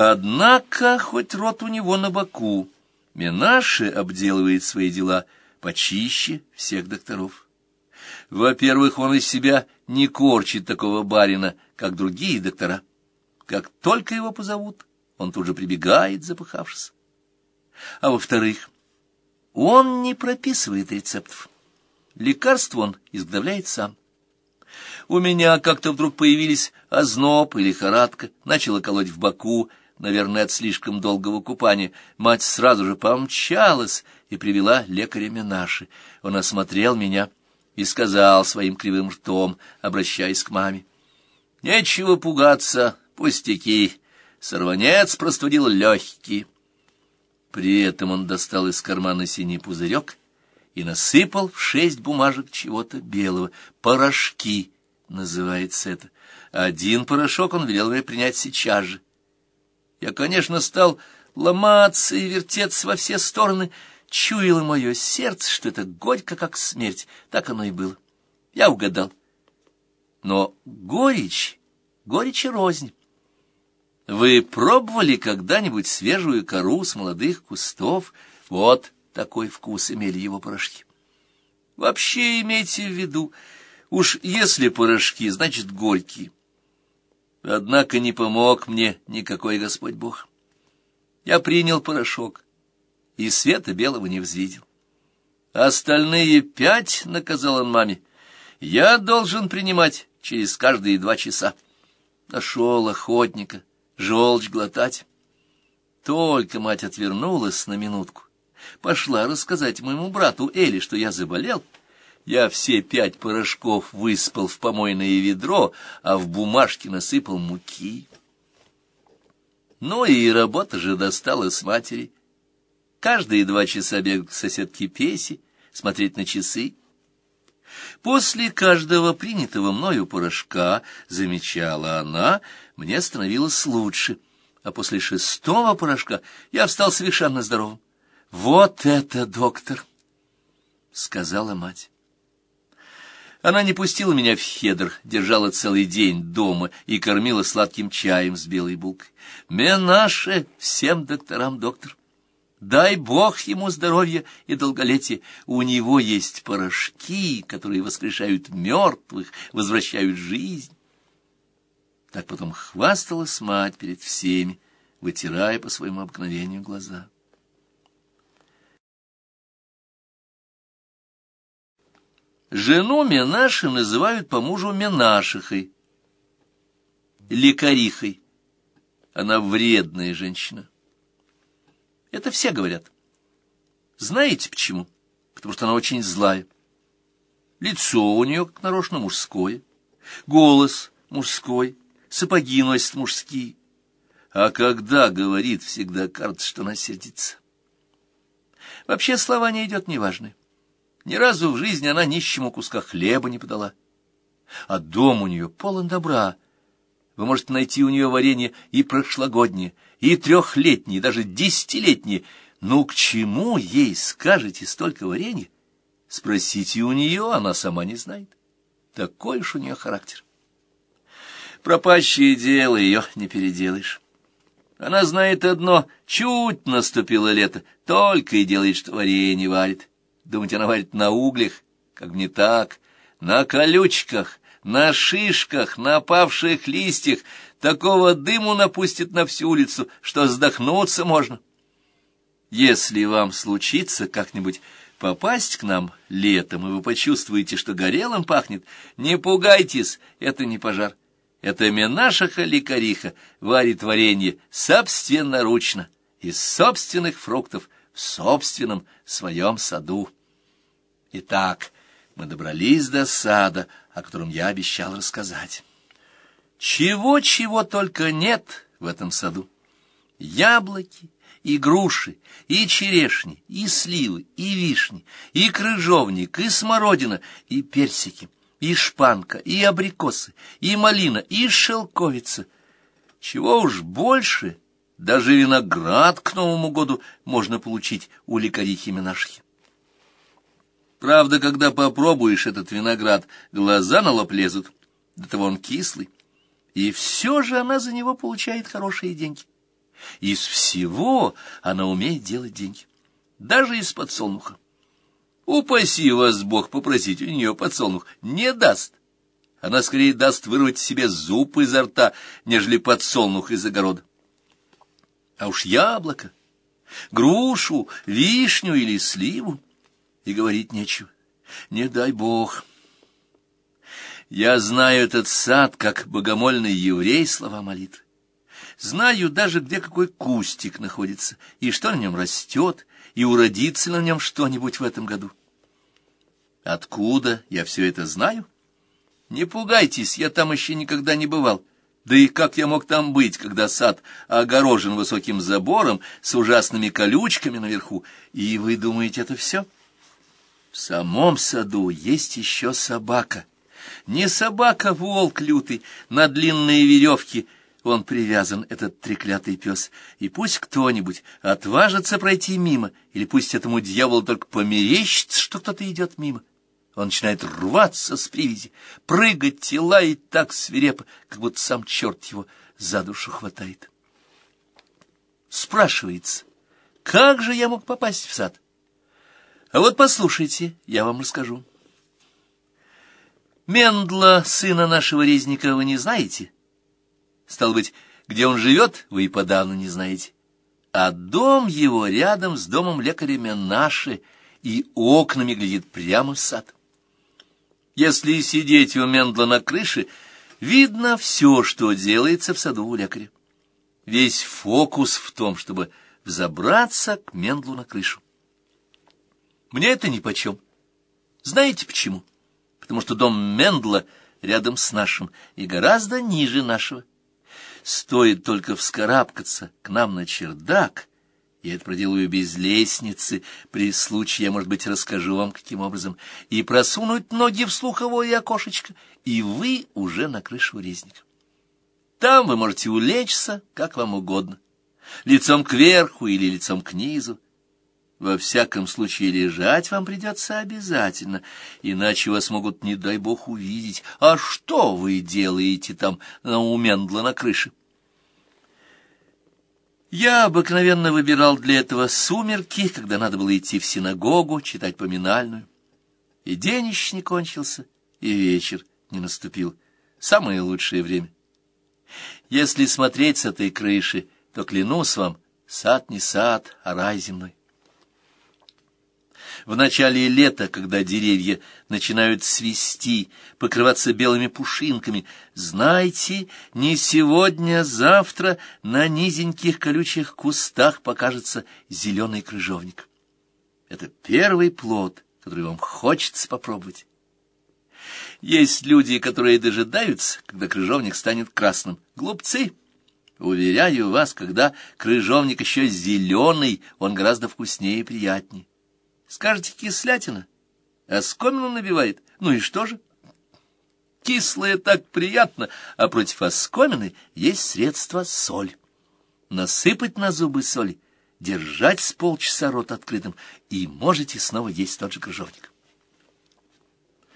Однако, хоть рот у него на боку, Менаше обделывает свои дела почище всех докторов. Во-первых, он из себя не корчит такого барина, как другие доктора. Как только его позовут, он тут же прибегает, запыхавшись. А во-вторых, он не прописывает рецептов. Лекарство он изготовляет сам. У меня как-то вдруг появились озноб и лихорадка, начала колоть в боку, наверное, от слишком долгого купания. Мать сразу же помчалась и привела лекаря Минаши. Он осмотрел меня и сказал своим кривым ртом, обращаясь к маме. — Нечего пугаться, пустяки. Сорванец простудил легкие. При этом он достал из кармана синий пузырек и насыпал в шесть бумажек чего-то белого. Порошки называется это. Один порошок он велел мне принять сейчас же. Я, конечно, стал ломаться и вертеться во все стороны. Чуяло мое сердце, что это горько, как смерть. Так оно и было. Я угадал. Но горечь, горечь и рознь. Вы пробовали когда-нибудь свежую кору с молодых кустов? Вот такой вкус имели его порошки. Вообще имейте в виду, уж если порошки, значит горькие. Однако не помог мне никакой Господь Бог. Я принял порошок, и света белого не взвидел. Остальные пять, — наказал он маме, — я должен принимать через каждые два часа. Нашел охотника, желчь глотать. Только мать отвернулась на минутку, пошла рассказать моему брату Эли, что я заболел, — я все пять порошков выспал в помойное ведро, а в бумажке насыпал муки. Ну и работа же досталась матери. Каждые два часа бегать к соседке Песи, смотреть на часы. После каждого принятого мною порошка, замечала она, мне становилось лучше, а после шестого порошка я встал совершенно здоровым. «Вот это доктор!» — сказала мать. Она не пустила меня в хедр, держала целый день дома и кормила сладким чаем с белой булкой. Менаше всем докторам доктор. Дай Бог ему здоровья и долголетия. У него есть порошки, которые воскрешают мертвых, возвращают жизнь. Так потом хвасталась мать перед всеми, вытирая по своему обыкновению глаза. Жену Менаши называют по мужу Менашихой, лекарихой. Она вредная женщина. Это все говорят. Знаете почему? Потому что она очень злая. Лицо у нее, как нарочно, мужское. Голос мужской, сапоги носит мужские. А когда говорит, всегда кажется, что она сердится. Вообще слова не идет неважные. Ни разу в жизни она нищему куска хлеба не подала. А дом у нее полон добра. Вы можете найти у нее варенье и прошлогоднее, и трехлетнее, даже десятилетнее. Ну, к чему ей скажете столько варенья? Спросите у нее, она сама не знает. Такой уж у нее характер. Пропащее дело, ее не переделаешь. Она знает одно — чуть наступило лето, только и делает, что варенье варит. Думать, она варит на углях, как не так, на колючках, на шишках, на опавших листьях. Такого дыму напустит на всю улицу, что вздохнуться можно. Если вам случится как-нибудь попасть к нам летом, и вы почувствуете, что горелым пахнет, не пугайтесь, это не пожар. Это Менашаха Ликариха варит варенье собственноручно, из собственных фруктов, в собственном своем саду. Итак, мы добрались до сада, о котором я обещал рассказать. Чего-чего только нет в этом саду. Яблоки, и груши, и черешни, и сливы, и вишни, и крыжовник, и смородина, и персики, и шпанка, и абрикосы, и малина, и шелковица. Чего уж больше, даже виноград к Новому году можно получить у лекарихи Минашхи. Правда, когда попробуешь этот виноград, глаза на лоб лезут, до того он кислый. И все же она за него получает хорошие деньги. Из всего она умеет делать деньги, даже из подсолнуха. Упаси вас Бог попросить у нее подсолнух, не даст. Она скорее даст вырвать себе зуб изо рта, нежели подсолнух из огорода. А уж яблоко, грушу, вишню или сливу, и говорить нечего. Не дай Бог. Я знаю этот сад, как богомольный еврей слова молитвы. Знаю даже, где какой кустик находится, и что на нем растет, и уродится на нем что-нибудь в этом году. Откуда я все это знаю? Не пугайтесь, я там еще никогда не бывал. Да и как я мог там быть, когда сад огорожен высоким забором с ужасными колючками наверху? И вы думаете, это все? В самом саду есть еще собака. Не собака, волк лютый, на длинные веревки — он привязан, этот треклятый пес, и пусть кто-нибудь отважится пройти мимо, или пусть этому дьяволу только померещится, что кто-то идет мимо. Он начинает рваться с привязи, прыгать и лаять так свирепо, как будто сам черт его за душу хватает. Спрашивается, как же я мог попасть в сад? А вот послушайте, я вам расскажу. Мендла, сына нашего резника, вы не знаете? — Стало быть, где он живет, вы и подавно не знаете. А дом его рядом с домом лекаря Менаши, и окнами глядит прямо в сад. Если сидеть у Мендла на крыше, видно все, что делается в саду у лекаря. Весь фокус в том, чтобы взобраться к Мендлу на крышу. Мне это нипочем. Знаете почему? Потому что дом Мендла рядом с нашим и гораздо ниже нашего. Стоит только вскарабкаться к нам на чердак, я это проделаю без лестницы, при случае я, может быть, расскажу вам, каким образом, и просунуть ноги в слуховое окошечко, и вы уже на крышу резника. Там вы можете улечься, как вам угодно, лицом кверху или лицом к низу. Во всяком случае, лежать вам придется обязательно, иначе вас могут, не дай бог, увидеть. А что вы делаете там на умендла на крыше? Я обыкновенно выбирал для этого сумерки, когда надо было идти в синагогу, читать поминальную. И день еще не кончился, и вечер не наступил. Самое лучшее время. Если смотреть с этой крыши, то, клянусь вам, сад не сад, а рай земной. В начале лета, когда деревья начинают свисти, покрываться белыми пушинками, знайте, не сегодня, а завтра на низеньких колючих кустах покажется зеленый крыжовник. Это первый плод, который вам хочется попробовать. Есть люди, которые дожидаются, когда крыжовник станет красным. Глупцы! Уверяю вас, когда крыжовник еще зеленый, он гораздо вкуснее и приятнее. Скажете, кислятина, а скомину набивает. Ну и что же? Кислое так приятно, а против оскомины есть средство соль. Насыпать на зубы соли, держать с полчаса рот открытым, и можете снова есть тот же крыжовник.